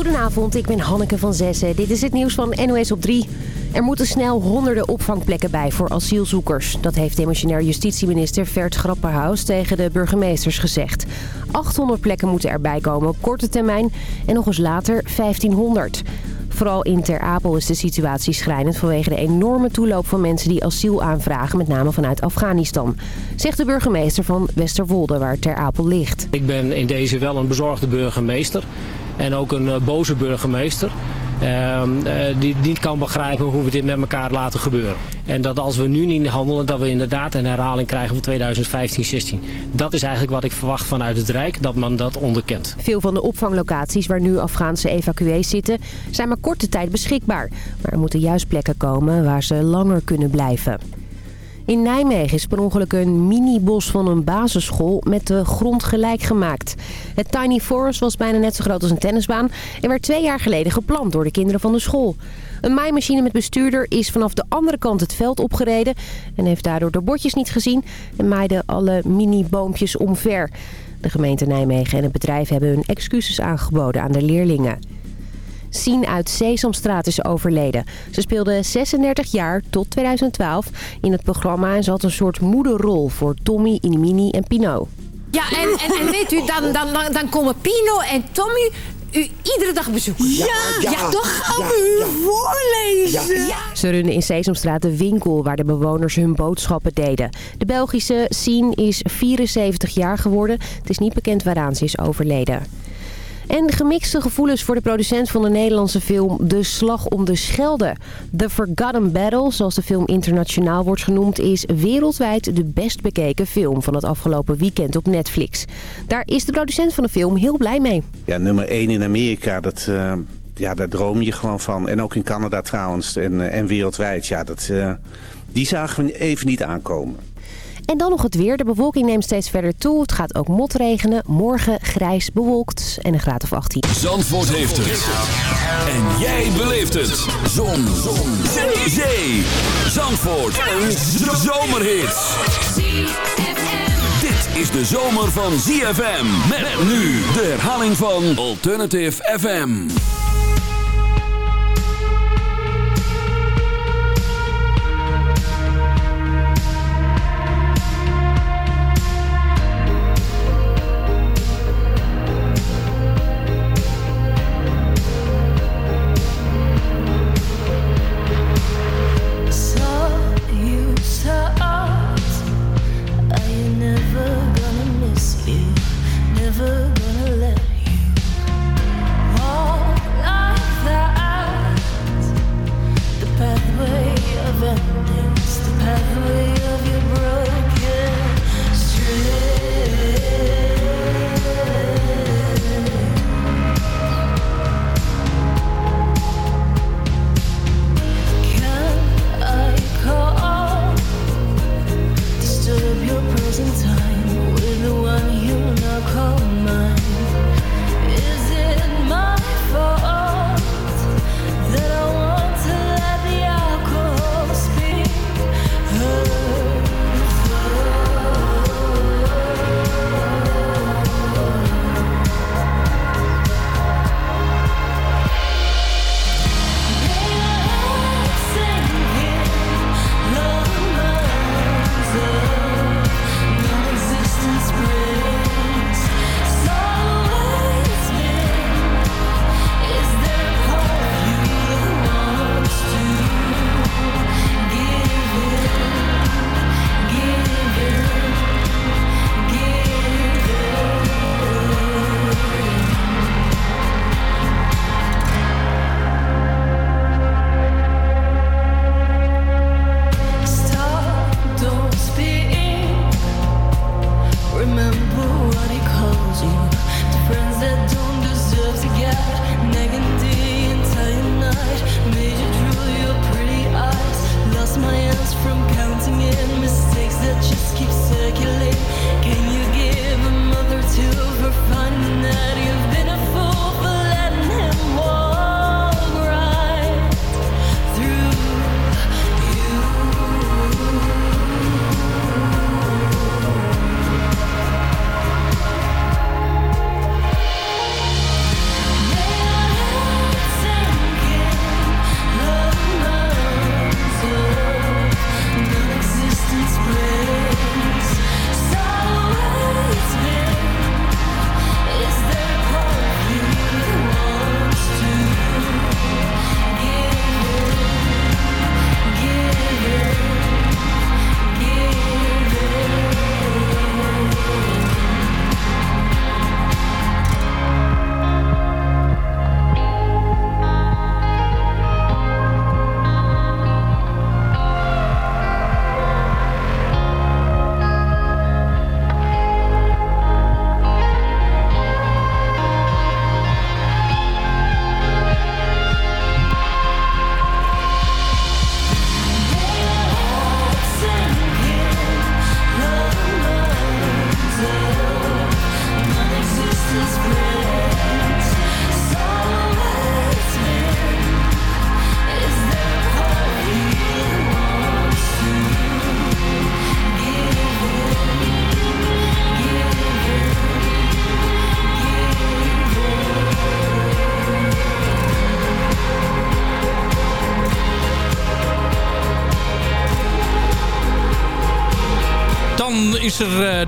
Goedenavond, ik ben Hanneke van Zessen. Dit is het nieuws van NOS op 3. Er moeten snel honderden opvangplekken bij voor asielzoekers. Dat heeft demissionair justitieminister Vert Grapperhaus tegen de burgemeesters gezegd. 800 plekken moeten erbij komen op korte termijn en nog eens later 1500. Vooral in Ter Apel is de situatie schrijnend vanwege de enorme toeloop van mensen die asiel aanvragen, met name vanuit Afghanistan. Zegt de burgemeester van Westerwolde, waar Ter Apel ligt. Ik ben in deze wel een bezorgde burgemeester en ook een eh, boze burgemeester. Ehm, eh, die niet kan begrijpen hoe we dit met elkaar laten gebeuren. En dat als we nu niet handelen, dat we inderdaad een herhaling krijgen van 2015-16. Dat is eigenlijk wat ik verwacht vanuit het Rijk, dat men dat onderkent. Veel van de opvanglocaties waar nu Afghaanse evacuees zitten, zijn maar korte tijd beschikbaar. Maar er moeten juist plekken komen waar ze langer kunnen blijven. In Nijmegen is per ongeluk een mini-bos van een basisschool met de grond gelijk gemaakt. Het Tiny Forest was bijna net zo groot als een tennisbaan en werd twee jaar geleden geplant door de kinderen van de school. Een maaimachine met bestuurder is vanaf de andere kant het veld opgereden en heeft daardoor de bordjes niet gezien en maaide alle mini-boompjes omver. De gemeente Nijmegen en het bedrijf hebben hun excuses aangeboden aan de leerlingen. Sien uit Sesamstraat is overleden. Ze speelde 36 jaar tot 2012 in het programma en ze had een soort moederrol voor Tommy, Inimini en Pino. Ja, en, en, en weet u, dan, dan, dan, dan komen Pino en Tommy u iedere dag bezoeken. Ja, ja, ja, toch? ja, gaan we u ja. voorlezen. Ja. Ze runnen in Sesamstraat de winkel waar de bewoners hun boodschappen deden. De Belgische Sien is 74 jaar geworden. Het is niet bekend waaraan ze is overleden. En gemixte gevoelens voor de producent van de Nederlandse film De Slag om de Schelde. The Forgotten Battle, zoals de film internationaal wordt genoemd... is wereldwijd de best bekeken film van het afgelopen weekend op Netflix. Daar is de producent van de film heel blij mee. Ja, nummer 1 in Amerika, dat, eh, ja, daar droom je gewoon van. En ook in Canada trouwens en, eh, en wereldwijd. Ja, dat, eh, die zagen we even niet aankomen. En dan nog het weer. De bewolking neemt steeds verder toe. Het gaat ook motregenen. Morgen grijs bewolkt en een graad of 18. Zandvoort heeft het. En jij beleeft het. Zon. Zon. Zee. Zee. Zandvoort. Een zomerhit. Dit is de zomer van ZFM. Met nu de herhaling van Alternative FM. Never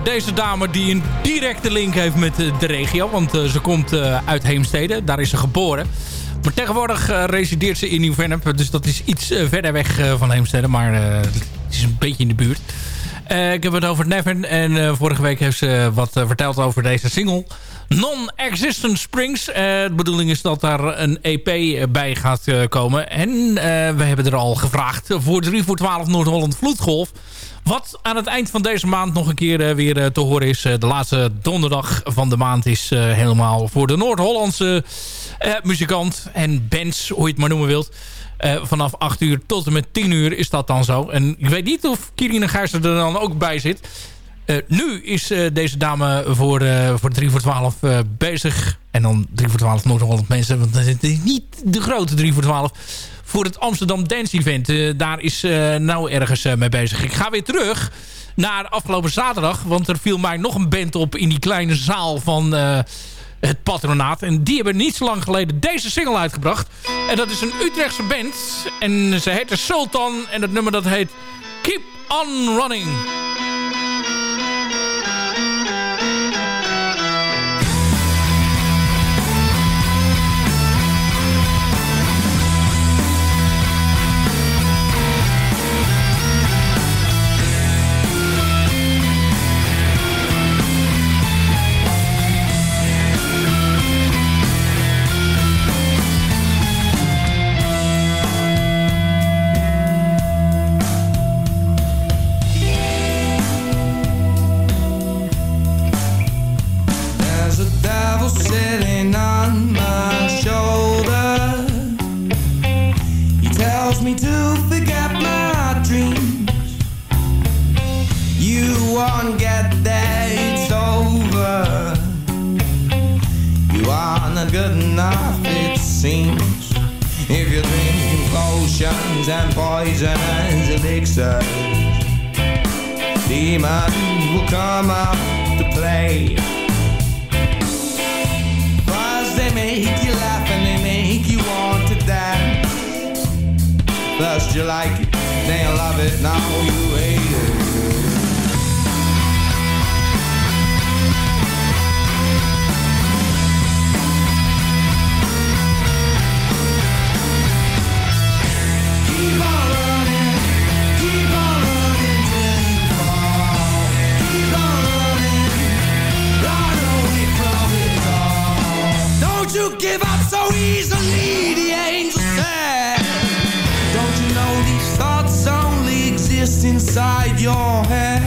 deze dame die een directe link heeft met eh, de regio. Want eh, ze komt eh, uit Heemstede. Daar is ze geboren. Maar tegenwoordig resideert ze in Nieuw-Vennep. Dus dat is iets verder weg van Heemstede. Maar het is een beetje in de buurt. Ik heb het over Nevin. En vorige week heeft ze wat verteld over deze single. Non-Existent Springs. De bedoeling is dat daar een EP bij gaat komen. En we hebben er al gevraagd voor 3 voor 12 Noord-Holland Vloedgolf. Wat aan het eind van deze maand nog een keer eh, weer eh, te horen is. Eh, de laatste donderdag van de maand is helemaal voor de Noord-Hollandse muzikant en bands, hoe je het maar noemen wilt. Vanaf 8 uur tot en met 10 uur is dat dan zo. En ik weet niet of Kirine Gijs er dan ook bij zit. Nu is deze dame voor, voor 3 voor 12 eh, bezig. En dan 3 voor 12 Noord-Holland mensen. Want het is niet de grote 3 voor 12. Voor het Amsterdam Dance Event. Eh, daar is eh, nou ergens eh, mee bezig. Ik ga weer terug naar afgelopen zaterdag. Want er viel mij nog een band op in die kleine zaal van het patronaat. En die hebben niet zo lang geleden deze single uitgebracht. En dat is een Utrechtse band. En ze heet de Sultan. En het nummer dat heet Keep On Running. Your head?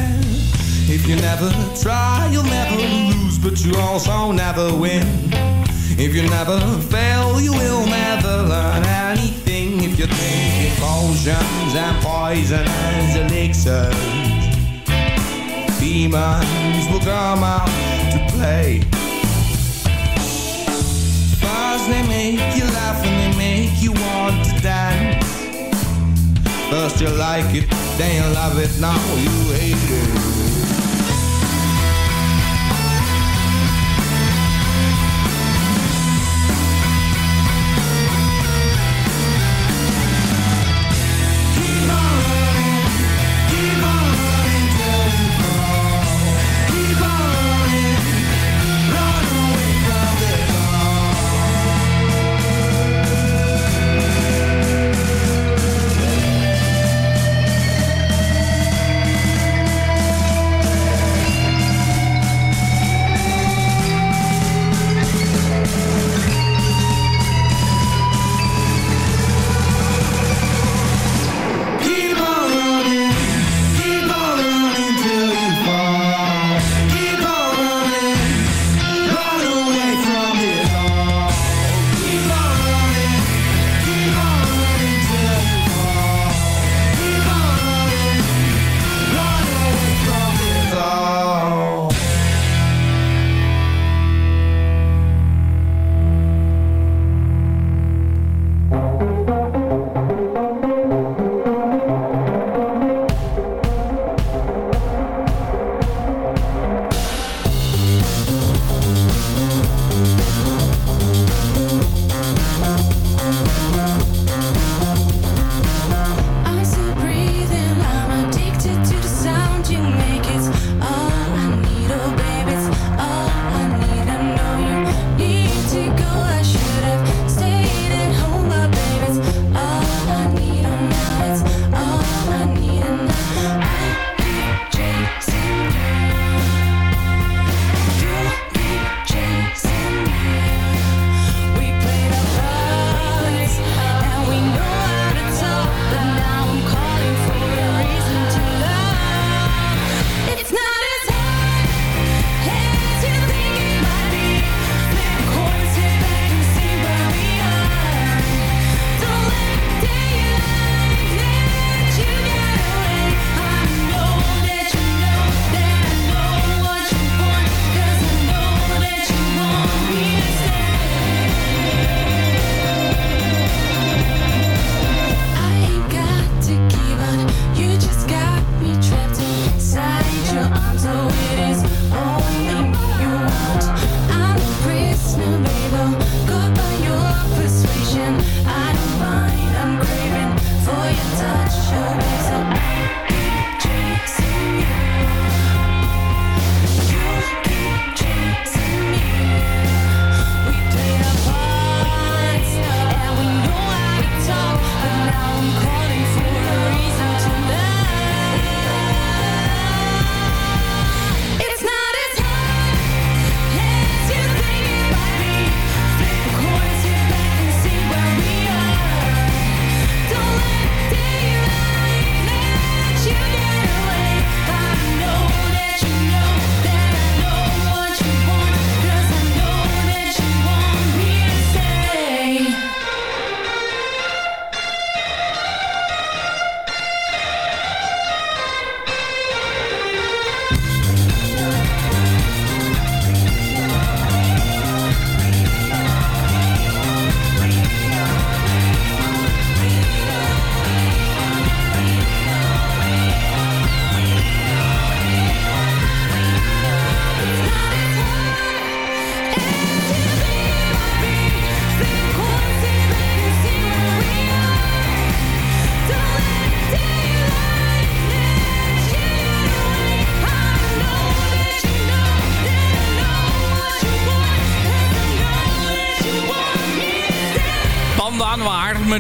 If you never try, you'll never lose, but you also never win. If you never fail, you will never learn anything. If you're drinking potions and poison and elixirs, demons will come out to play. They make you laugh and they make you want. First you like it, then you love it, now you hate it.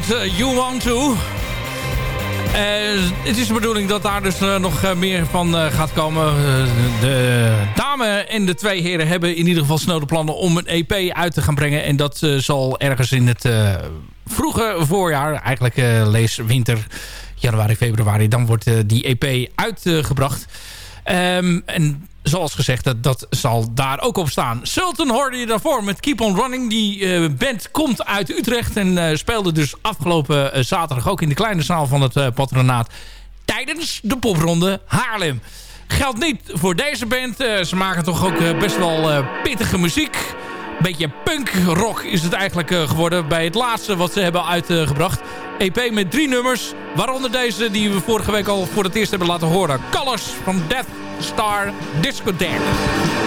You Want To. Eh, het is de bedoeling dat daar dus eh, nog eh, meer van eh, gaat komen. Eh, de dame en de twee heren hebben in ieder geval snel de plannen om een EP uit te gaan brengen. En dat eh, zal ergens in het eh, vroege voorjaar, eigenlijk eh, lees winter, januari, februari, dan wordt eh, die EP uitgebracht. Ehm, en zoals gezegd, dat, dat zal daar ook op staan. Sultan hoorde je daarvoor met Keep On Running. Die eh, band komt uit Utrecht en eh, speelde dus afgelopen eh, zaterdag ook in de kleine zaal van het patronaat tijdens de popronde Haarlem. Geldt niet voor deze band. Ze maken toch ook best wel pittige muziek. Beetje punk-rock is het eigenlijk eh, geworden bij het laatste wat ze hebben uitgebracht. EP met drie nummers, waaronder deze die we vorige week al voor het eerst hebben laten horen. Colors from Death Star Discotheque.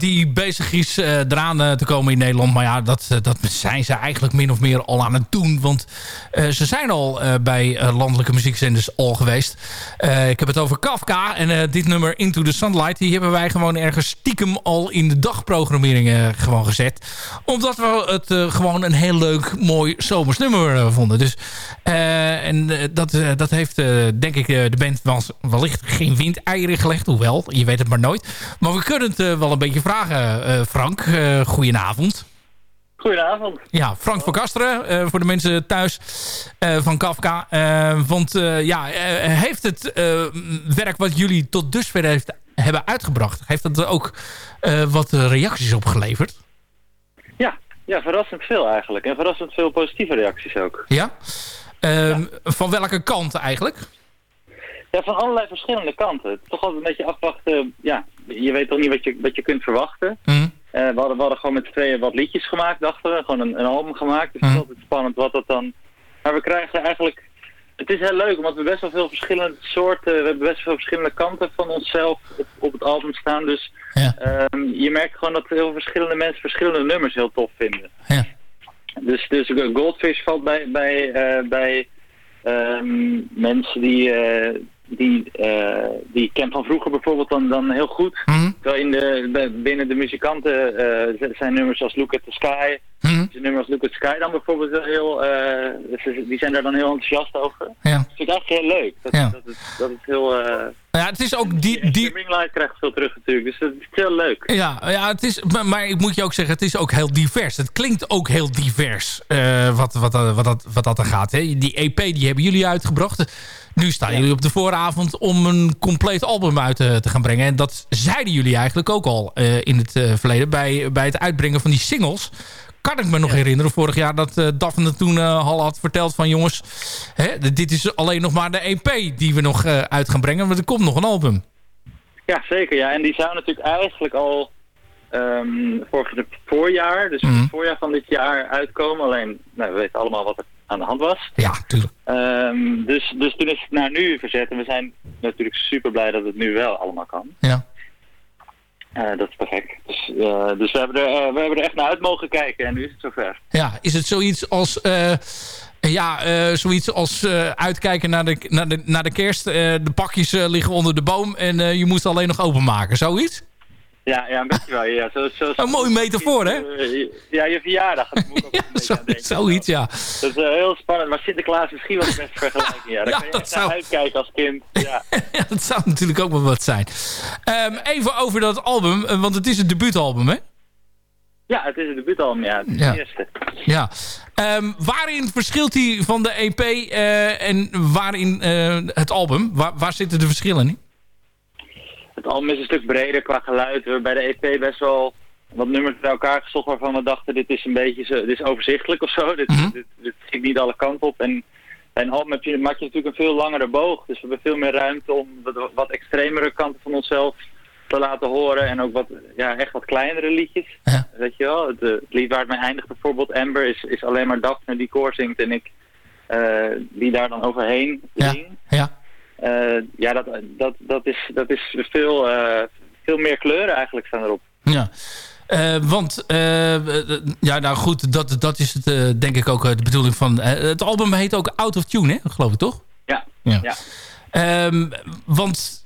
Die bezig is eh, eraan eh, te komen in Nederland. Maar ja, dat, eh, dat zijn ze eigenlijk min of meer al aan het doen. Want ze zijn al bij landelijke muziekzenders al geweest. Ik heb het over Kafka. En dit nummer Into the Sunlight... die hebben wij gewoon ergens stiekem al in de dagprogrammering gewoon gezet. Omdat we het eh, gewoon een heel leuk, mooi zomers nummer eh, vonden. Dus, eh, en dat, dat heeft, denk ik, de band wel, wellicht geen windeieren gelegd. Hoewel, je weet het maar nooit. Maar we kunnen het wel een beetje vragen, Frank. Goedenavond. Goedenavond. Ja, Frank van Kasteren, voor de mensen thuis van Kafka. Want ja, heeft het werk wat jullie tot dusver heeft, hebben uitgebracht... heeft dat ook wat reacties opgeleverd? Ja, verrassend veel eigenlijk. En verrassend veel positieve reacties ook. Ja? Ehm, Van welke kant eigenlijk? Ja, van allerlei verschillende kanten. Toch altijd een beetje afwachten. Ja, je weet toch niet wat je, wat je kunt verwachten. Mhm. Eh, we, hadden, we hadden gewoon met z'n tweeën wat liedjes gemaakt, dachten we. Gewoon een, een album gemaakt. Dus het is Mhm. altijd spannend wat dat dan... Maar we krijgen eigenlijk... Het is heel leuk, omdat we best wel veel verschillende soorten... We hebben best veel verschillende kanten van onszelf op, op het album staan. Dus Ja. ehm, je merkt gewoon dat heel verschillende mensen verschillende nummers heel tof vinden. Ja. Dus, dus Goldfish valt bij, bij, eh, bij ehm, mensen die, eh, die, eh, die ik ken van vroeger bijvoorbeeld dan, dan heel goed. Mhm. Terwijl in de, binnen de muzikanten eh, zijn nummers als Look at the Sky, Mhm. zijn nummers als Look at the Sky dan bijvoorbeeld wel heel, eh, die zijn daar dan heel enthousiast over. Dat Ja. vind ik eigenlijk heel leuk. Dat, Ja. dat, het, dat het heel... ja, het is ook die... die Streaming Live krijgt veel terug natuurlijk, dus dat is heel leuk. ja, ja het is, maar, maar ik moet je ook zeggen, het is ook heel divers. Het klinkt ook heel divers wat, wat, wat, wat, dat, wat dat er gaat. Hè. Die EP die hebben jullie uitgebracht. Nu staan jullie op de vooravond om een compleet album uit eh, te gaan brengen. En dat zeiden jullie eigenlijk ook al eh, in het eh, verleden. Bij, bij het uitbrengen van die singles kan ik me nog herinneren vorig jaar dat eh Daphne toen eh, al had verteld van jongens, hè, dit is alleen nog maar de EP die we nog uit gaan brengen, want er komt nog een album. Ja, zeker. Ja. En die zou natuurlijk eigenlijk al vorig het voorjaar, dus Mhm. het voorjaar van dit jaar uitkomen. Alleen, nou, we weten allemaal wat er aan de hand was. Ja, tuurlijk. Ehm, dus, dus toen is het naar nu verzet. En we zijn natuurlijk super blij dat het nu wel allemaal kan. Ja. Eh, dat is perfect. Dus, eh, dus we, hebben er, eh, we hebben er echt naar uit mogen kijken en nu is het zover. Ja, is het zoiets als... ja, zoiets als uitkijken naar de, naar de, naar de kerst. de pakjes liggen onder de boom en je moest alleen nog openmaken. Zoiets? Ja, ja een beetje wel. Ja, zo, zo, Een mooie metafoor, hè? Eh, ja, je verjaardag. Dat moet ik ook een beetje Zo, denken. zoiets, ja. Dat is eh, heel spannend. Maar Sinterklaas misschien wel de beste vergelijking. Ja, daar Ja, kan je dat echt naar zou- uitkijken als kind. Ja. ja. Dat zou natuurlijk ook wel wat zijn. Ehm, even over dat album, eh, want het is een debuutalbum, hè? ja, het is het debuutalbum. Ja, het is Ja. het eerste. Ja. Ehm, waarin verschilt die van de EP en waarin het album? Waar, waar zitten de verschillen in? Het album is een stuk breder qua geluid. We hebben bij de EP best wel wat nummers bij elkaar gezocht waarvan we dachten dit is een beetje zo, dit is overzichtelijk of zo. Dit, Mhm. dit, dit schiet niet alle kanten op. En bij een album heb je, maak je natuurlijk een veel langere boog. Dus we hebben veel meer ruimte om wat, wat extremere kanten van onszelf te laten horen. En ook wat, ja, echt wat kleinere liedjes. Ja. Weet je wel, het, eh, het lied waar het mee eindigt bijvoorbeeld, Amber, is, is alleen maar Daphne die koor zingt en ik eh, die daar dan overheen Ja. zing. Ja. Eh, ja, dat, dat, dat, is, dat is veel, eh, veel meer kleuren eigenlijk staan erop. Ja. Eh, want, eh, eh, ja, nou goed, dat, dat is het, eh, denk ik ook eh, de bedoeling van... eh, het album heet ook Out of Tune, hè? geloof ik toch? Ja, Ja. ja. Ehm, want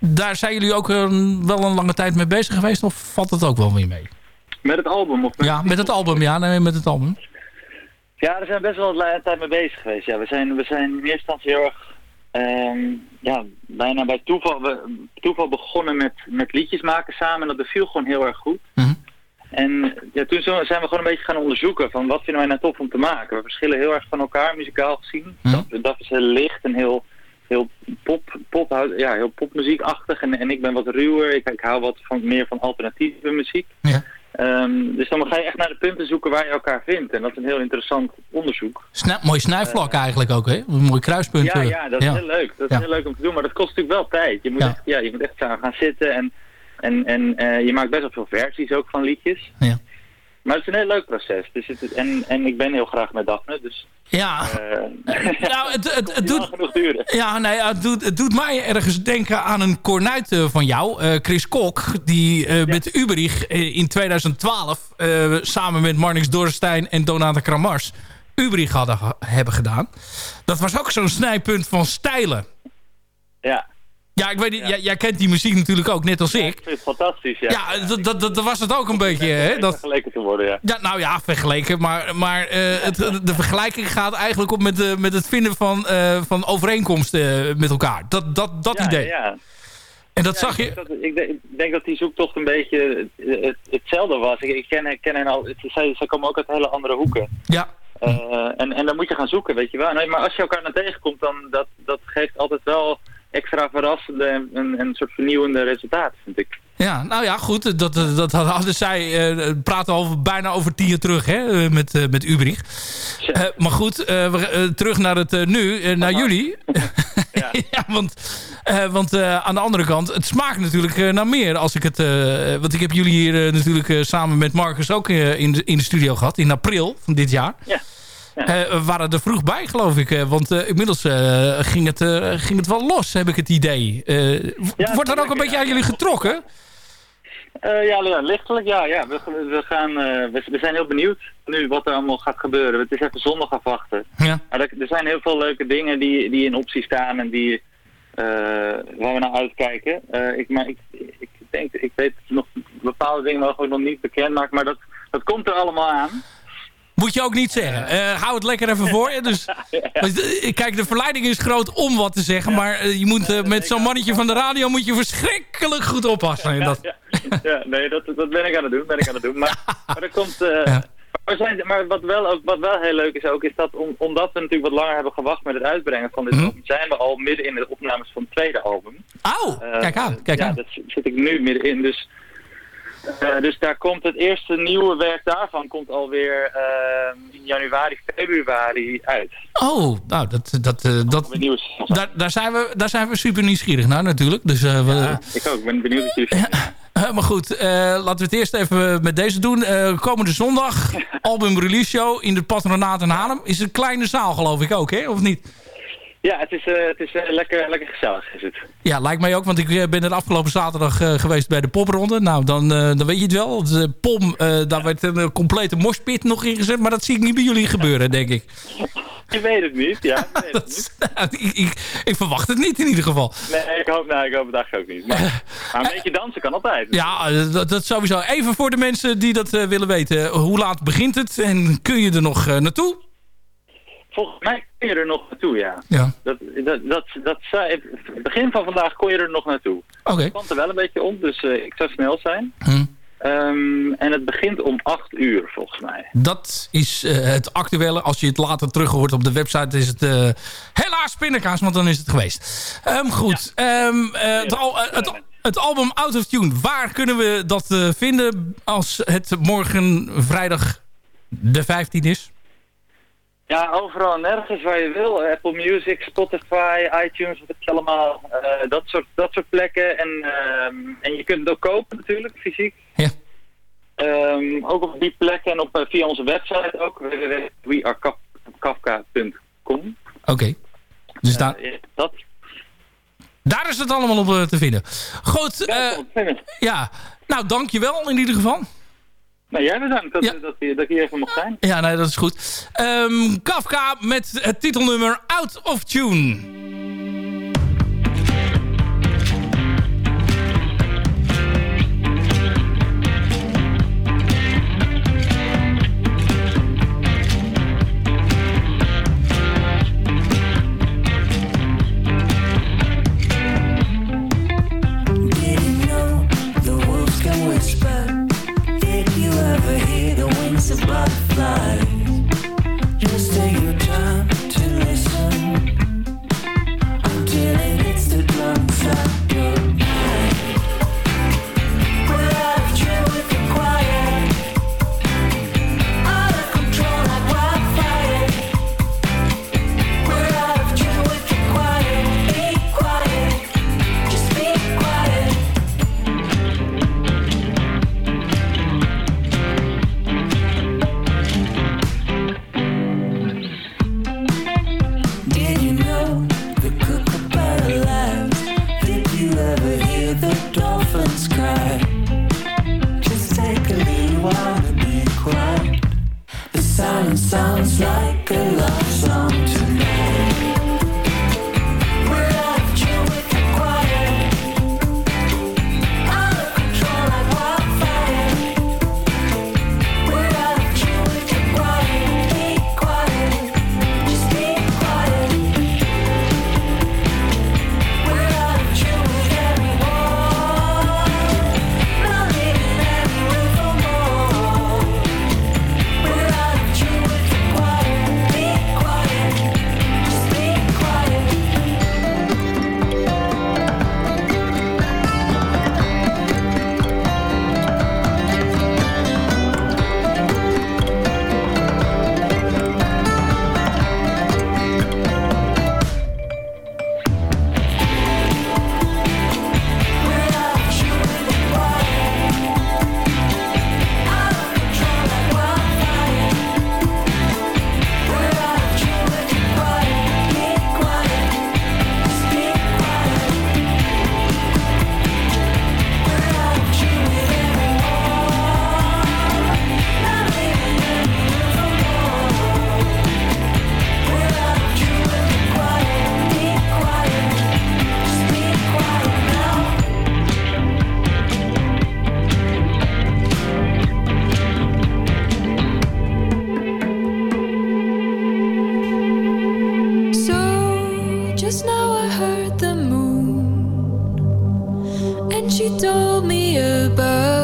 daar zijn jullie ook eh, wel een lange tijd mee bezig geweest... of valt het ook wel weer mee? Met het album? Of met Ja, met het album, ja, nee, met het album. Ja, daar zijn we best wel een tijd mee bezig geweest. Ja, we, zijn, we zijn in eerste instantie heel erg, ehm, ja, bijna bij toeval, we, toeval begonnen met, met liedjes maken samen. En dat beviel gewoon heel erg goed. Mhm. En ja, toen zijn we gewoon een beetje gaan onderzoeken van wat vinden wij nou tof om te maken. We verschillen heel erg van elkaar, muzikaal gezien. Dat, dat is heel licht en heel, heel, pop, pop, ja, heel popmuziekachtig. En, en ik ben wat ruwer. Ik, ik hou wat van, meer van alternatieve muziek. Ja. Ehm, dus dan ga je echt naar de punten zoeken waar je elkaar vindt. En dat is een heel interessant onderzoek. Snu mooi snijvlak eigenlijk ook, hè? Een mooi kruispunt. Ja, eh, ja, dat is heel leuk. Dat is Ja. heel leuk om te doen, maar dat kost natuurlijk wel tijd. Je moet, Ja. echt, ja, je moet echt samen gaan zitten en, en, en eh, je maakt best wel veel versies ook van liedjes. Ja. Maar het is een heel leuk proces. Dus het, en, en ik ben heel graag met Daphne, dus... Ja, eh nou, het, het, doet... Ja, nee, het doet, het doet mij ergens denken aan een kornuit eh, van jou, eh, Chris Kok, die met Uberich in 2012 eh, samen met Marnix Dorstein en Donata Kramars Uberich hadden hebben gedaan. Dat was ook zo'n snijpunt van stijlen. Ja, Ja, ik weet niet, jij, jij kent die muziek natuurlijk ook, net als ik ik. vind het fantastisch, ja. Ja, dat, dat, dat, was het ook een beetje, hè? Dat, Vergeleken te worden, ja. ja, nou ja, vergeleken. Maar, maar eh, het, de vergelijking gaat eigenlijk op met, de, met het vinden van, eh, van overeenkomsten eh, met elkaar. Dat, dat, dat idee. Ja, En dat Ja, zag ik je... denk dat- Ik denk, ik dat die zoektocht een beetje het, het- hetzelfde was. Ik, ik ken, ik ken hen al, zij, zij komen ook uit hele andere hoeken. Ja, Eh, en, en dan moet je gaan zoeken, weet je wel. Nee, maar als je elkaar dan tegenkomt, dan dat, dat geeft altijd wel extra verrassende en en een soort vernieuwende resultaten, vind ik. Ja, nou ja, goed. Dat, dat, dat hadden zij uh, praten al bijna over tien jaar terug hè, eh, met, uh, met Ubrich. Uh, maar goed, we, terug naar het nu, naar jullie. Ja. ja, want, want aan de andere kant, het smaakt natuurlijk naar meer. Als ik het, want ik heb jullie hier natuurlijk samen met Marcus ook in, de, in de studio gehad. In april van dit jaar. Ja. Ja. Uh, we waren er vroeg bij, geloof ik. Uh, want uh, inmiddels ging, het, ging het wel los, heb ik het idee. Ja, wordt er ook een beetje aan jullie getrokken? Uh, ja, ja, lichtelijk, ja. ja. We, we, gaan, uh, we, we, zijn heel benieuwd nu wat er allemaal gaat gebeuren. Het is even zondag afwachten. Ja. Maar er, er, zijn heel veel leuke dingen die, die in optie staan en die, uh, waar we naar uitkijken. ik, maar ik, ik denk, ik weet nog, bepaalde dingen mogen we nog niet bekendmaken, maar dat, dat komt er allemaal aan. Moet je ook niet zeggen. Uh, hou het lekker even voor je. Dus, ja. Kijk, de verleiding is groot om wat te zeggen. Ja. Maar uh, je moet, uh, met zo'n mannetje van de radio moet je verschrikkelijk goed oppassen. Ja, dat. ja, ja, nee, dat, dat ben ik aan het doen. Ben ik aan het doen. Maar, maar er komt... Maar, zijn, maar wat, wel ook, wat wel heel leuk is ook, is dat om, omdat we natuurlijk wat langer hebben gewacht met het uitbrengen van dit Mhm. album, zijn we al midden in de opnames van het tweede album. Oh, kijk aan, kijk ja, aan. dat zit ik nu middenin. Dus uh, dus daar komt het eerste nieuwe werk daarvan komt alweer uh, in januari, februari uit. Oh, nou, dat, dat, uh, dat, daar, daar, zijn we, daar zijn we super nieuwsgierig naar natuurlijk. Dus, ja, we, ik ook, ik ben benieuwd natuurlijk. maar goed, laten we het eerst even met deze doen. Komende zondag, album release show in de patronaat in Haarlem. Is een kleine zaal geloof ik ook, hè? Of niet? Ja, het is, uh, het is uh, lekker, lekker gezellig is het. Ja, lijkt mij ook, want ik ben er afgelopen zaterdag uh, geweest bij de popronde. Nou, dan, dan weet je het wel. De pom, daar werd een complete moshpit nog ingezet, maar dat zie ik niet bij jullie gebeuren, denk ik. Je weet het niet, ja. Weet het niet. ik, ik, ik, verwacht het niet in ieder geval. Nee, ik hoop, nou, ik hoop het eigenlijk ook niet. Maar, maar een beetje dansen kan altijd. Ja, dat, dat, sowieso. Even voor de mensen die dat willen weten. Hoe laat begint het en kun je er nog naartoe? Volgens mij kun je er nog naartoe, ja. ja. Dat, dat, dat, dat zei, het begin van vandaag kon je er nog naartoe. Oké. Okay. Het kwam er wel een beetje om, dus uh, ik zou snel zijn. Hm. Um, en het begint om 8 uur, volgens mij. Dat is uh, het actuele. Als je het later terug hoort op de website, is het uh, helaas pindakaas, want dan is het geweest. Um, goed. Ja. Um, het, al, het, het, album Out of Tune, waar kunnen we dat vinden als het morgen vrijdag de 15 is? Ja, overal en nergens waar je wil. Apple Music, Spotify, iTunes, wat je allemaal. Uh, dat, soort, dat soort plekken. En, uh, en je kunt het ook kopen natuurlijk, fysiek. Ja. Um, ook op die plekken en op, uh, via onze website ook. www.wearekafka.com Oké. Okay. Dus daar... dat. Daar is het allemaal op te vinden. Goed. Ja, ja. Nou, dankjewel in ieder geval. Nou, jij bedankt dat, ja. dat, dat, dat ik hier even mocht zijn. Ja, nee, dat is goed. Um, Kafka met het titelnummer Out of Tune. Until it hits the drum inside your Now I heard the moon, and she told me about.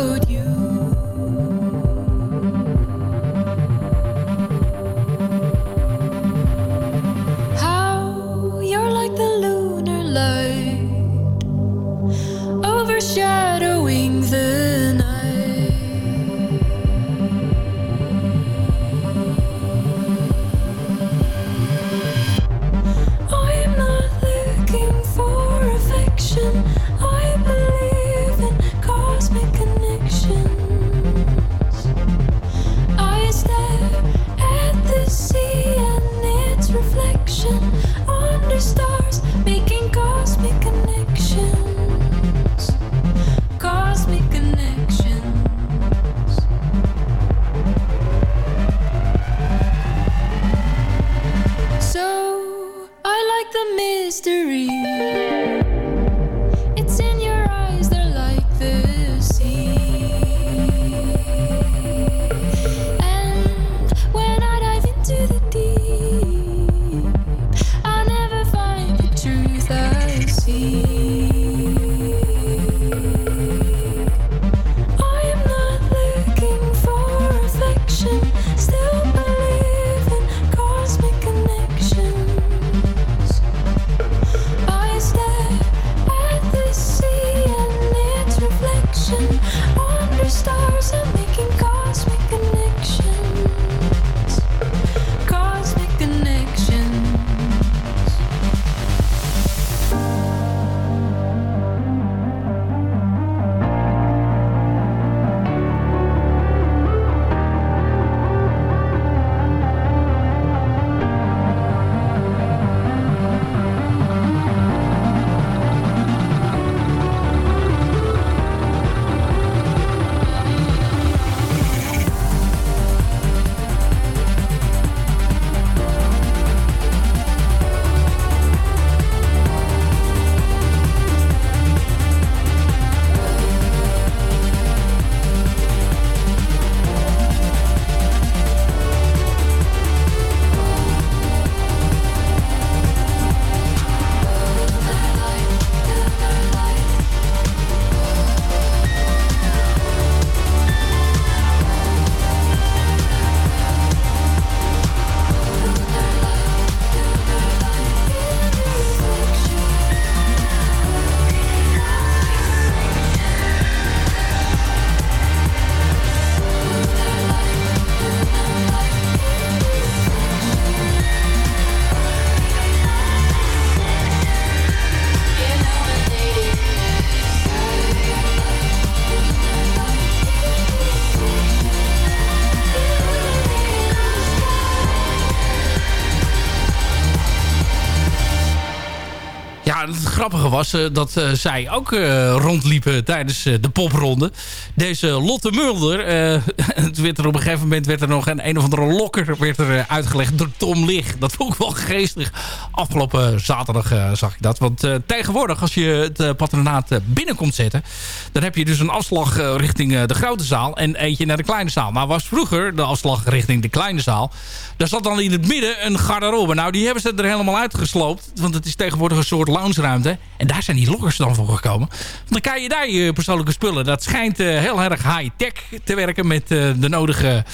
Grappige was eh, dat eh, zij ook eh, rondliepen tijdens de popronde. Deze Lotte Mulder, het werd er op een gegeven moment werd er nog een een of andere lokker werd er, uitgelegd door Tom Lig. Dat vond ik wel geestig. Afgelopen zaterdag zag ik dat. Want tegenwoordig als je het patronaat eh, binnen komt zetten... dan heb je dus een afslag richting de grote zaal en eentje naar de kleine zaal. Nou was vroeger de afslag richting de kleine zaal... daar zat dan in het midden een garderobe. Nou, die hebben ze er helemaal uitgesloopt. Want het is tegenwoordig een soort loungeruimte. En daar zijn die lokkers dan voor gekomen. Want dan kan je daar je persoonlijke spullen. Dat schijnt eh, heel erg high-tech te werken met eh, de nodige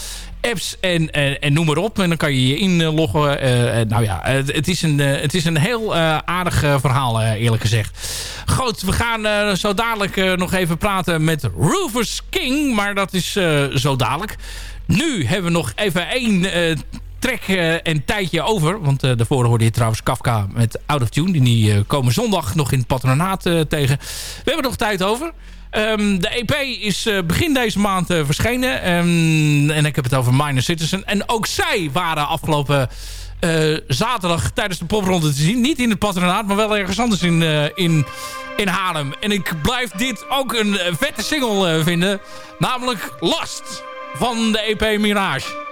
apps en, en, noem maar op. En dan kan je je inloggen. Eh, eh, nou ja, het, is een, eh, het is een heel eh, aardig eh, verhaal eh, eerlijk gezegd. Goed, we gaan eh, zo dadelijk eh, nog even praten met Rufus King. Maar dat is eh, zo dadelijk. Nu hebben we nog even één eh, trek eh, en tijdje over. Want eh, daarvoor hoorde je trouwens Kafka met Out of Tune. Die, eh, komen zondag nog in het patronaat tegen. We hebben nog tijd over. Ehm, de EP is begin deze maand eh, verschenen. Ehm, en ik heb het over Minor Citizen. En ook zij waren afgelopen zaterdag tijdens de popronde te zien. Niet in het patronaat, maar wel ergens anders in, in, in Haarlem. En ik blijf dit ook een vette single vinden. Namelijk Last van de EP Mirage.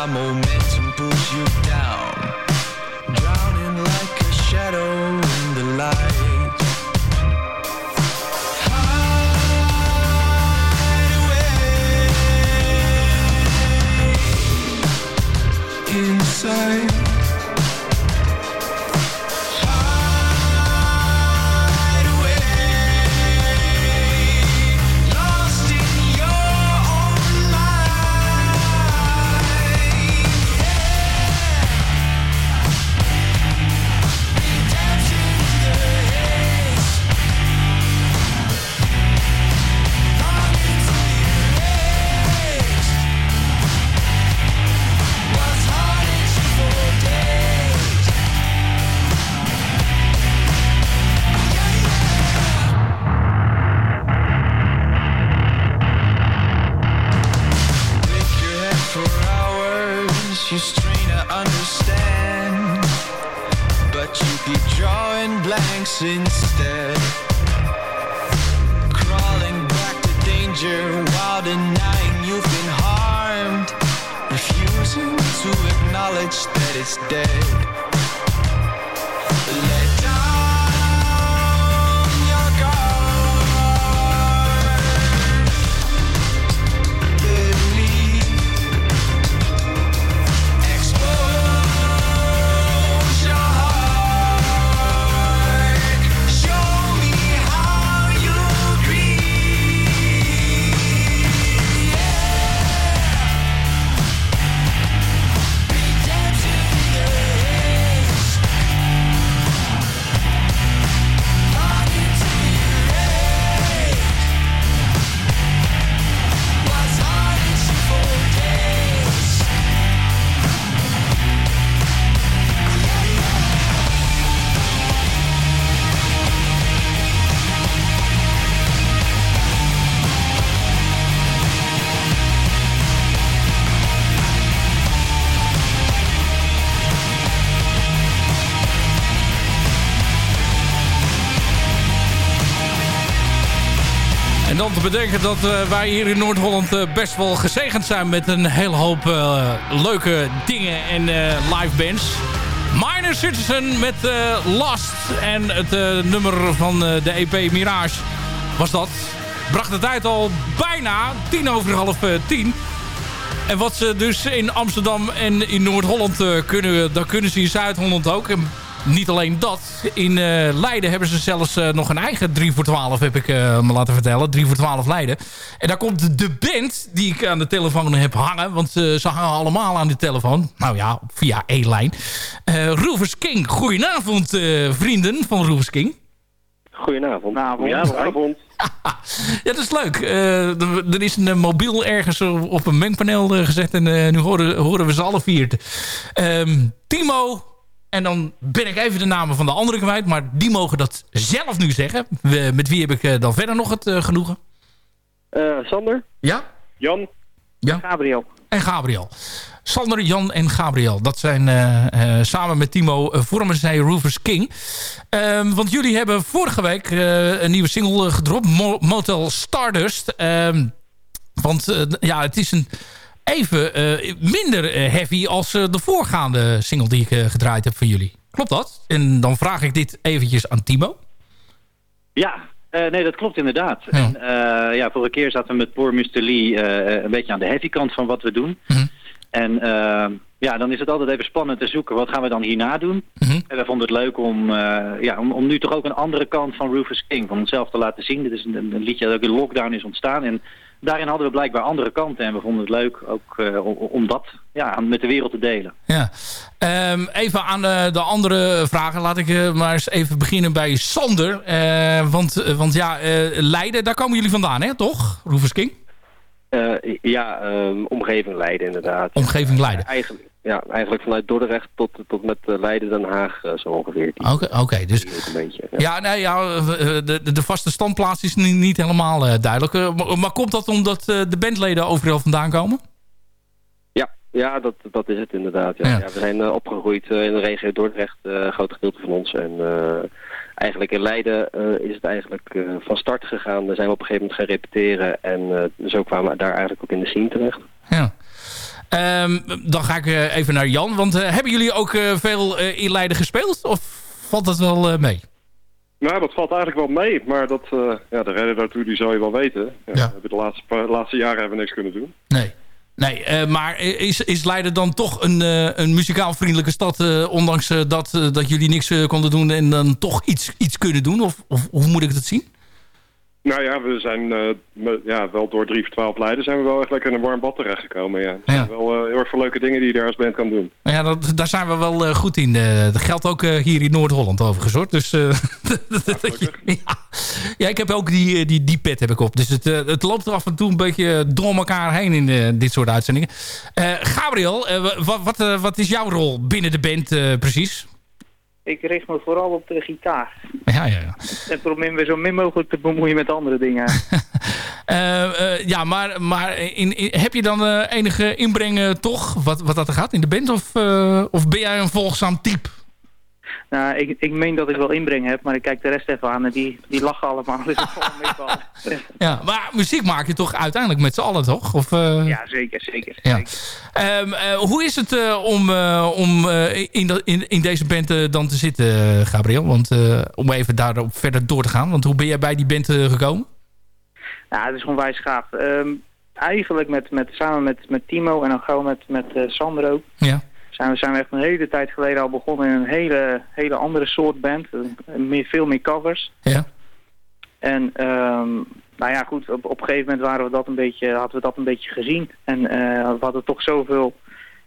While momentum pulls you down, drowning like a shadow in the light. Inside. En dan te bedenken dat eh, wij hier in Noord-Holland eh, best wel gezegend zijn met een hele hoop eh, leuke dingen en live bands. Minor Citizen met Last en het nummer van de EP Mirage was dat. Bracht de tijd al bijna tien over half tien. En wat ze dus in Amsterdam en in Noord-Holland kunnen, dat kunnen ze in Zuid-Holland ook. En niet alleen dat. In eh, Leiden hebben ze zelfs eh, nog een eigen 3 voor 12, heb ik eh, me laten vertellen. 3 voor 12 Leiden. En daar komt de band die ik aan de telefoon heb hangen. Want ze hangen allemaal aan de telefoon. Nou ja, via één lijn. Eh Rufus King. Goedenavond, eh, vrienden van Rufus King. Goedenavond. Goedenavond. Ja, dat is leuk. Eh, er, is een mobiel ergens op een mengpaneel gezet. En eh, nu horen, horen we ze alle vier. Ehm, Timo. En dan ben ik even de namen van de anderen kwijt. Maar die mogen dat zelf nu zeggen. We- met wie heb ik eh, dan verder nog het eh, genoegen? Eh, Sander? Ja? Jan? Ja? Gabriel. En Gabriel. Sander, Jan en Gabriel. Dat zijn samen met Timo vormen zij Rufus King. Ehm, want jullie hebben vorige week een nieuwe single gedropt. Mo- Motel Stardust. Ehm, want ja, het is een even eh, minder eh, heavy als eh, de voorgaande single die ik gedraaid heb van jullie. Klopt dat? En dan vraag ik dit eventjes aan Timo. Ja, nee, dat klopt inderdaad. Ja. En, ja, vorige keer zaten we met Poor Mr. Lee een beetje aan de heavy kant van wat we doen. Mhm. En ja, dan is het altijd even spannend te zoeken. Wat gaan we dan hierna doen? Mhm. En we vonden het leuk om, ja, om, om nu toch ook een andere kant van Rufus King, van onszelf te laten zien. Dit is een, een liedje dat ook in lockdown is ontstaan. En daarin hadden we blijkbaar andere kanten. En we vonden het leuk ook eh, om, dat ja, met de wereld te delen. Ja. Ehm, even aan de, de andere vragen. Laat ik eh, maar eens even beginnen bij Sander. Eh, want, eh, want ja, eh, Leiden, daar komen jullie vandaan, hè? Toch? Rufus King? Eh, ja, ehm, omgeving Leiden inderdaad. Omgeving Leiden. Eigenlijk, ja, eigenlijk vanuit Dordrecht tot, tot met eh, Leiden Den Haag eh, zo ongeveer. Oké, oké. dus... een beetje. Ja. Ja, nee, ja, eh, de, de, de vaste standplaats is niet, niet helemaal duidelijk. Maar, maar komt dat omdat de bandleden overal vandaan komen? Ja, ja dat, dat is het inderdaad. Ja. Ja. Ja. we zijn opgegroeid in de regio Dordrecht, een groot gedeelte van ons. En eigenlijk in Leiden is het eigenlijk van start gegaan. Daar zijn we op een gegeven moment gaan repeteren. En zo kwamen we daar eigenlijk ook in de scene terecht. Ja. Ehm, dan ga ik eh, even naar Jan. Want eh, hebben jullie ook eh, veel in Leiden gespeeld? Of valt dat wel mee? Nou, dat valt eigenlijk wel mee, maar dat, ja, de reden daartoe die zou je wel weten. Ja, Ja. we hebben De laatste, de laatste jaren hebben we niks kunnen doen. Nee. Nee, maar is, is Leiden dan toch een, eh, een muzikaal vriendelijke stad... ondanks dat, dat jullie niks konden doen en dan toch iets, iets kunnen doen? Of, of hoe moet ik dat zien? Nou ja, we zijn eh, ja, wel door 3 voor 12 Leiden zijn we wel echt lekker in een warm bad terechtgekomen. Ja. Er zijn Ja. wel eh, heel erg veel leuke dingen die je daar als band kan doen. Nou Ja, dat, daar zijn we wel eh, goed in. Dat geldt ook hier in Noord-Holland overigens hoor. Dus, ja. ja, ik heb ook die, die, die pet heb ik op. Dus het, het loopt er af en toe een beetje door elkaar heen in dit soort uitzendingen. Gabriel, wa- wat, wat, wat is jouw rol binnen de band precies? Ik richt me vooral op de gitaar. Ja, ja, ja. En probeer me zo min mogelijk te bemoeien met andere dingen. Eh, eh, ja, maar, maar in, in- heb je dan eh, enige inbreng toch, wat, wat dat er gaat in de band? Of, of ben jij een volgzaam type? Nou, ik, ik meen dat ik wel inbreng heb, maar ik kijk de rest even aan en die, die lachen allemaal. Dus. Ja, maar muziek maak je toch uiteindelijk met z'n allen, toch? Of, eh, Ja, zeker, zeker. Ja. Ehm, eh, hoe is het eh, om, om in, dat- in, in deze band dan te zitten, Gabriel? Want om even daarop verder door te gaan. Want hoe ben jij bij die band gekomen? Ja, het is gewoon wijs gaaf. Ehm, eigenlijk met, met, samen met, met Timo en dan gauw met, met Sander ook. Ja. Zijn we, zijn we echt een hele tijd geleden al begonnen in een hele, hele andere soort band. Meer, veel meer covers. Ja. En ehm, nou ja, goed, op, op een gegeven moment waren we dat een beetje, hadden we dat een beetje gezien. En eh, we hadden toch zoveel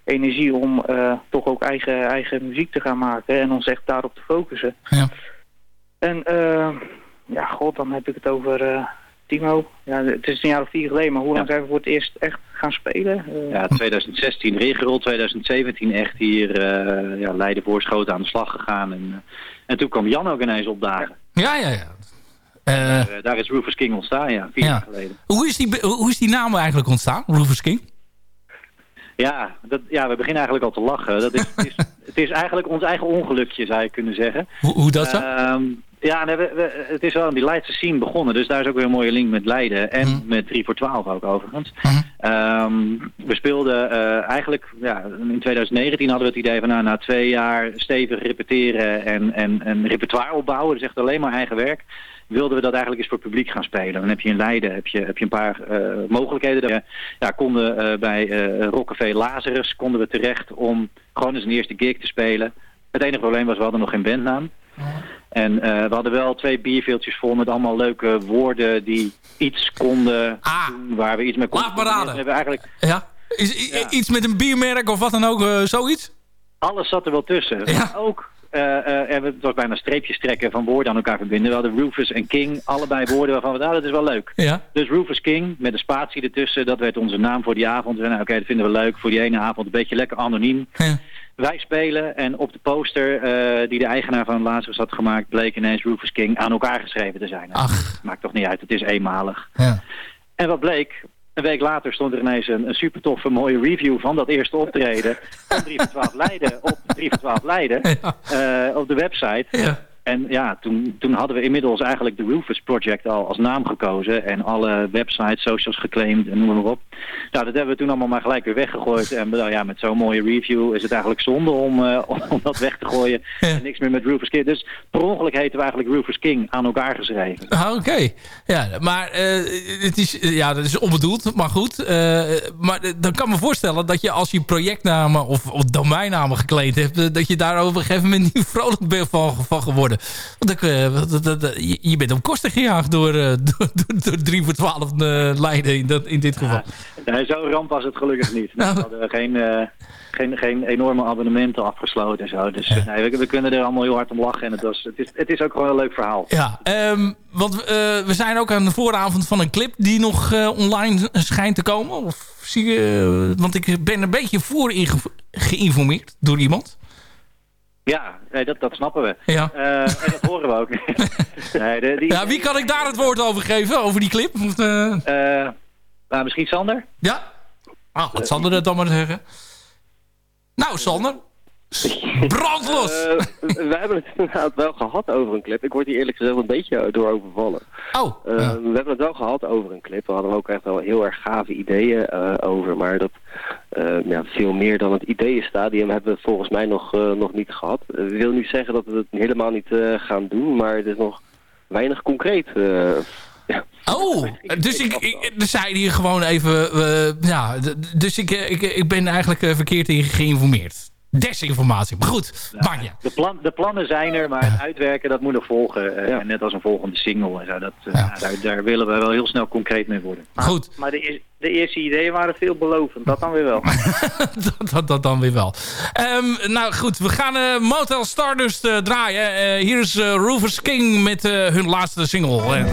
energie om eh, toch ook eigen, eigen muziek te gaan maken en ons echt daarop te focussen. Ja. En eh, ja, god, dan heb ik het over Timo. Ja, het is een jaar of vier geleden, maar hoe lang zijn we voor het eerst echt gaan spelen? Eh, Ja, 2016 regenrol, 2017 echt hier eh ja, Leiden voorschoten aan de slag gegaan. En, eh, en toen kwam Jan ook ineens opdagen. Ja, ja, ja. Eh, Daar, daar is Rufus King ontstaan, ja, vier Ja. jaar geleden. hoe, is die, hoe is die naam eigenlijk ontstaan, Rufus King? Ja, dat, ja, we beginnen eigenlijk al te lachen. Dat is, het, is, het is eigenlijk ons eigen ongelukje, zou je kunnen zeggen. Hoe, hoe dat zo? Ehm, ja, we, we- het is wel in die Leidse scene begonnen. Dus daar is ook weer een mooie link met Leiden. En Mhm. met 3 voor 12 ook overigens. Ehm, we speelden eh, eigenlijk, ja, in 2019 hadden we het idee van nou, na twee jaar stevig repeteren en, en, en repertoire opbouwen. Dus echt alleen maar eigen werk. Wilden we dat eigenlijk eens voor het publiek gaan spelen. Dan heb je in Leiden heb je, heb je een paar eh, mogelijkheden. Ja, konden eh, bij eh Rockcafé Lazarus konden we terecht om gewoon eens een eerste gig te spelen. Het enige probleem was, we hadden nog geen bandnaam. En eh, we hadden wel twee bierveeltjes vol met allemaal leuke woorden die iets konden doen waar we iets mee konden. Ah. Laat me raden. We hebben eigenlijk Ja? Is, Iets met een biermerk of wat dan ook, zoiets? alles zat er wel tussen. Maar Ook en het was bijna streepjes trekken van woorden aan elkaar verbinden. We hadden Rufus en King, allebei woorden waarvan we nou, dat is wel leuk. Ja. Dus Rufus King, met een spatie ertussen, dat werd onze naam voor die avond. Nou, Oké, dat vinden we leuk voor die ene avond, een beetje lekker anoniem. Wij spelen en op de poster eh, die de eigenaar van Lazarus had gemaakt... bleek ineens Rufus King aan elkaar geschreven te zijn. Ach. Maakt toch niet uit, het is eenmalig. Ja. En wat bleek, een week later stond er ineens een, een super toffe mooie review van dat eerste optreden. Van 3 voor 12 Leiden op 3 voor 12 Leiden eh, op de website. En ja, toen, toen hadden we inmiddels eigenlijk de Rufus Project al als naam gekozen en alle websites, socials geclaimd en noem maar op. Nou, dat hebben we toen allemaal maar gelijk weer weggegooid. En nou ja, met zo'n mooie review is het eigenlijk zonde om, eh, om, dat weg te gooien. En niks meer met Rufus King. Dus per ongeluk heten we eigenlijk Rufus King aan elkaar geschreven. Ah, Oké. Ja, maar eh, het is, ja, dat is onbedoeld, maar goed. Eh, maar dan kan me voorstellen dat je als je projectnamen of, of domeinnamen gekleed hebt... dat je daar op een gegeven moment niet vrolijk bent van, van geworden. Want eh, je, bent op kosten gejaagd door, eh, door, door, door 3 voor 12 eh, Leiden in, dat, in dit geval. Nee, zo'n ramp was het gelukkig niet. Nou. We hadden geen, geen, geen enorme abonnementen afgesloten en zo. Dus nee, we, we kunnen er allemaal heel hard om lachen. En het, was, het, is, het is ook gewoon een leuk verhaal. Ja, ehm, want we zijn ook aan de vooravond van een clip die nog online schijnt te komen. Of zie je, want ik ben een beetje voor geïnformeerd door iemand. Ja, nee, dat, dat snappen we. Ja. Eh, en dat horen we ook. nee, de, die, Ja, wie kan ik daar het woord over geven, over die clip? Of, eh, eh, nou, misschien Sander? Ja. Ah, laat Sander dat dan maar zeggen. Nou, Sander. Brandlos! Eh, we hebben het inderdaad wel gehad over een clip. Ik word hier eerlijk gezegd een beetje door overvallen. Oh, Eh, We hebben het wel gehad over een clip. We hadden ook echt wel heel erg gave ideeën eh, over. Maar dat ja, veel meer dan het ideeënstadium hebben we volgens mij nog, nog niet gehad. Eh, Dat wil niet zeggen dat we het helemaal niet gaan doen. Maar het is nog weinig concreet. ja. Oh, dus ik, ik dus zei hier gewoon even... ja, dus ik, ik, ik ben eigenlijk verkeerd in geïnformeerd. Desinformatie. Maar goed, niet uit. De, plan, de plannen zijn er, maar het uitwerken dat moet nog volgen. Eh, net als een volgende single en zo. Dat, eh, daar, daar willen we wel heel snel concreet mee worden. Goed. Maar de, de eerste ideeën waren veelbelovend. Dat dan weer wel. dat, dat, dat dan weer wel. Ehm, nou goed, we gaan eh, Motel Stardust draaien. Hier is Rufus King met hun laatste single.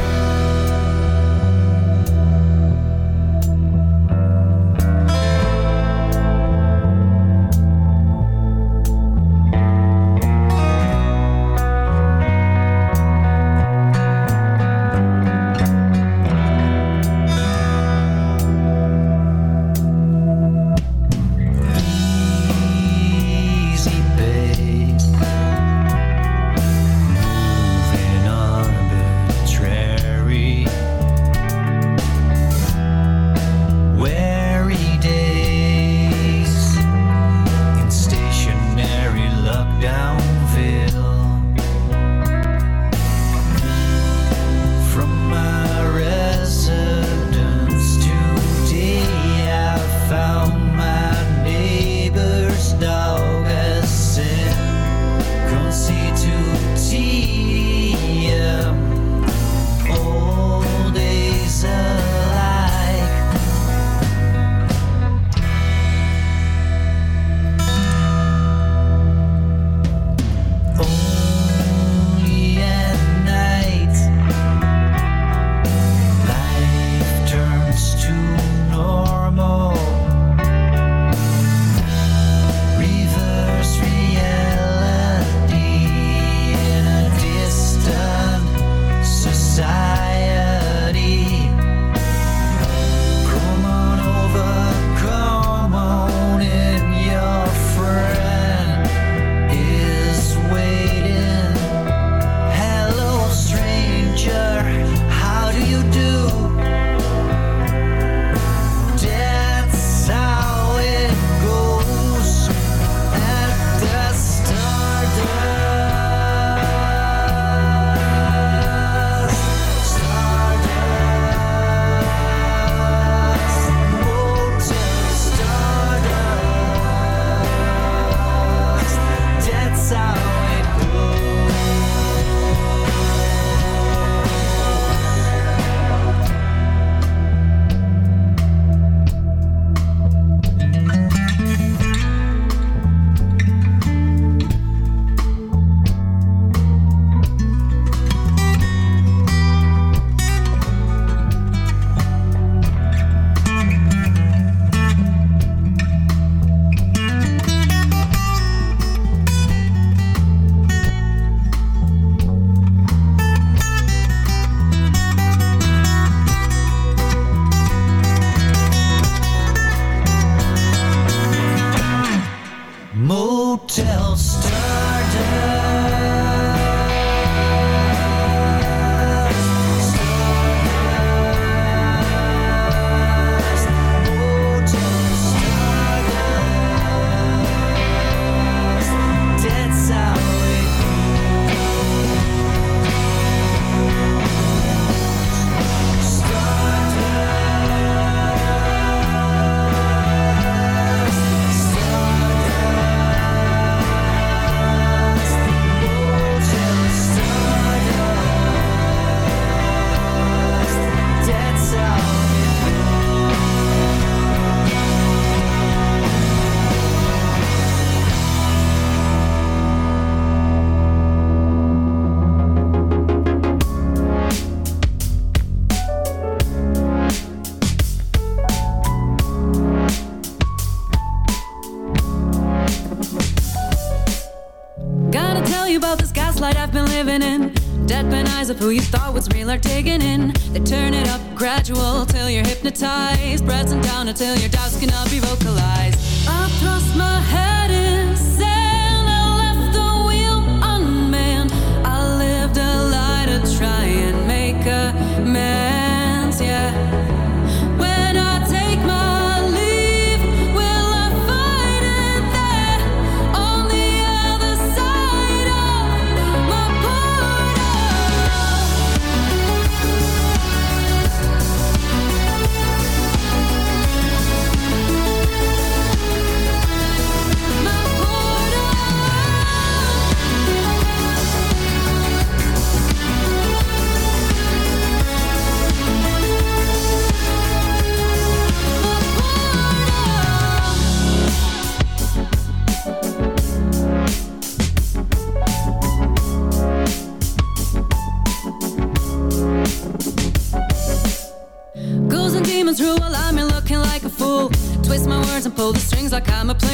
Was real are digging in. They turn it up gradual till you're hypnotized. Pressing down until your doubts cannot be vocalized.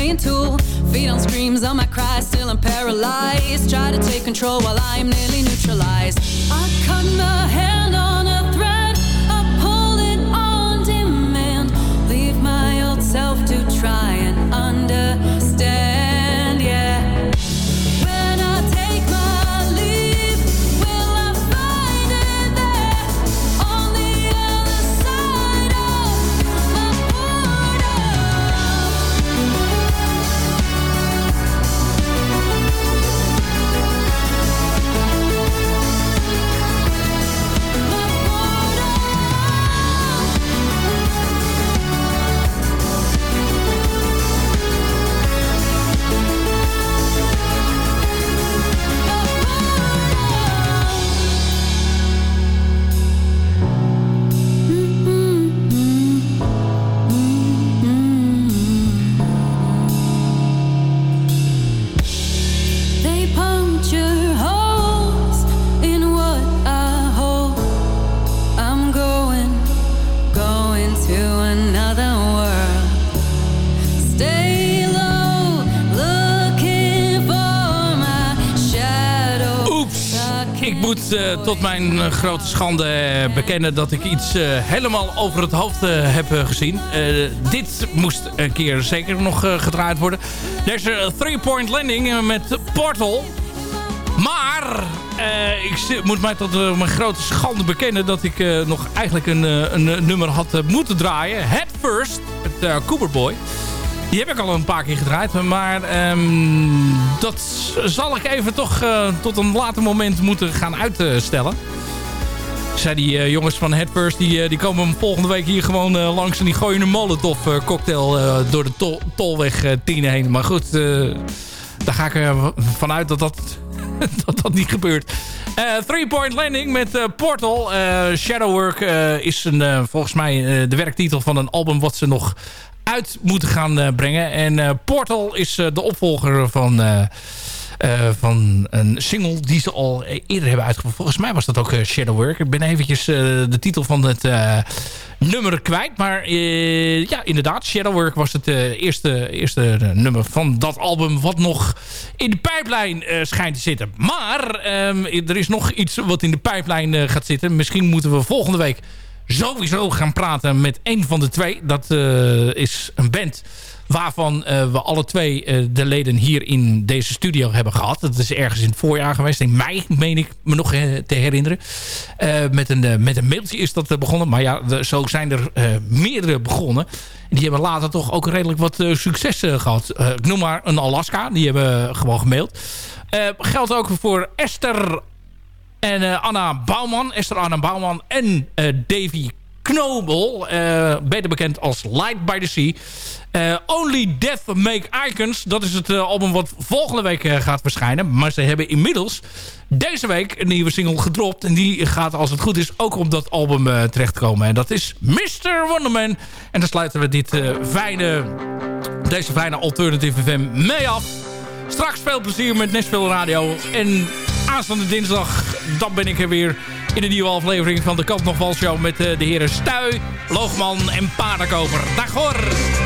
Playing tool. Feet on screams, on my cries, still I'm paralyzed. Try to take control while I am nearly neutralized. I cut my hand on moet tot mijn grote schande bekennen dat ik iets eh, helemaal over het hoofd heb gezien. Dit moest een keer zeker nog gedraaid worden. Deze three-point landing met Portal. Maar ik moet mij tot mijn grote schande bekennen dat ik nog eigenlijk een, eh, een eh, nummer had moeten draaien. Head First, met Cooperboy. Die heb ik al een paar keer gedraaid. Maar ehm, dat zal ik even toch eh, tot een later moment moeten gaan uitstellen. Zei die eh, jongens van Headfirst, die, eh, die komen volgende week hier gewoon langs... en die gooien een Molotov cocktail door de tol tolweg 10 heen. Maar goed, daar ga ik er vanuit dat dat, dat, dat niet gebeurt. Eh, Three Point Landing met eh, Portal. Eh, Shadowwork is een, volgens mij de werktitel van een album... wat ze nog uit moeten gaan brengen. En Portal is de opvolger van... eh, van een single die ze al eerder hebben uitgevoerd. Volgens mij was dat ook eh, Shadowwork. Ik ben eventjes eh, de titel van het nummer kwijt. Maar ja, inderdaad. Shadowwork was het eerste, eerste nummer van dat album... wat nog in de pijplijn schijnt te zitten. Maar ehm, er is nog iets wat in de pijplijn gaat zitten. Misschien moeten we volgende week sowieso gaan praten met een van de twee. Dat is een band Waarvan eh, we alle twee eh, de leden hier in deze studio hebben gehad. Dat is ergens in het voorjaar geweest. In mei, meen ik me nog eh, te herinneren. Met, een, met een mailtje is dat begonnen. Maar ja, zo zijn er meerdere begonnen. En die hebben later toch ook redelijk wat succes eh, gehad. Eh, ik noem maar een Alaska. Die hebben gewoon gemaild. Geldt ook voor Esther en Anna Bouwman. Esther Anna Bouwman en eh, Davy Knobel. eh, beter bekend als Light by the Sea. Eh, Only Death Make Icons. Dat is het eh, album wat volgende week gaat verschijnen. Maar ze hebben inmiddels deze week een nieuwe single gedropt. En die gaat als het goed is ook op dat album terechtkomen. En dat is Mr. Wonderman. En dan sluiten we dit, fijne, deze fijne Alternative FM mee af. Straks veel plezier met Nashville Radio. En aanstaande dinsdag, dan ben ik er weer in de nieuwe aflevering van de Kant nog met eh, de heren Stuy, Loogman en Paardenkoper. Dag hoor!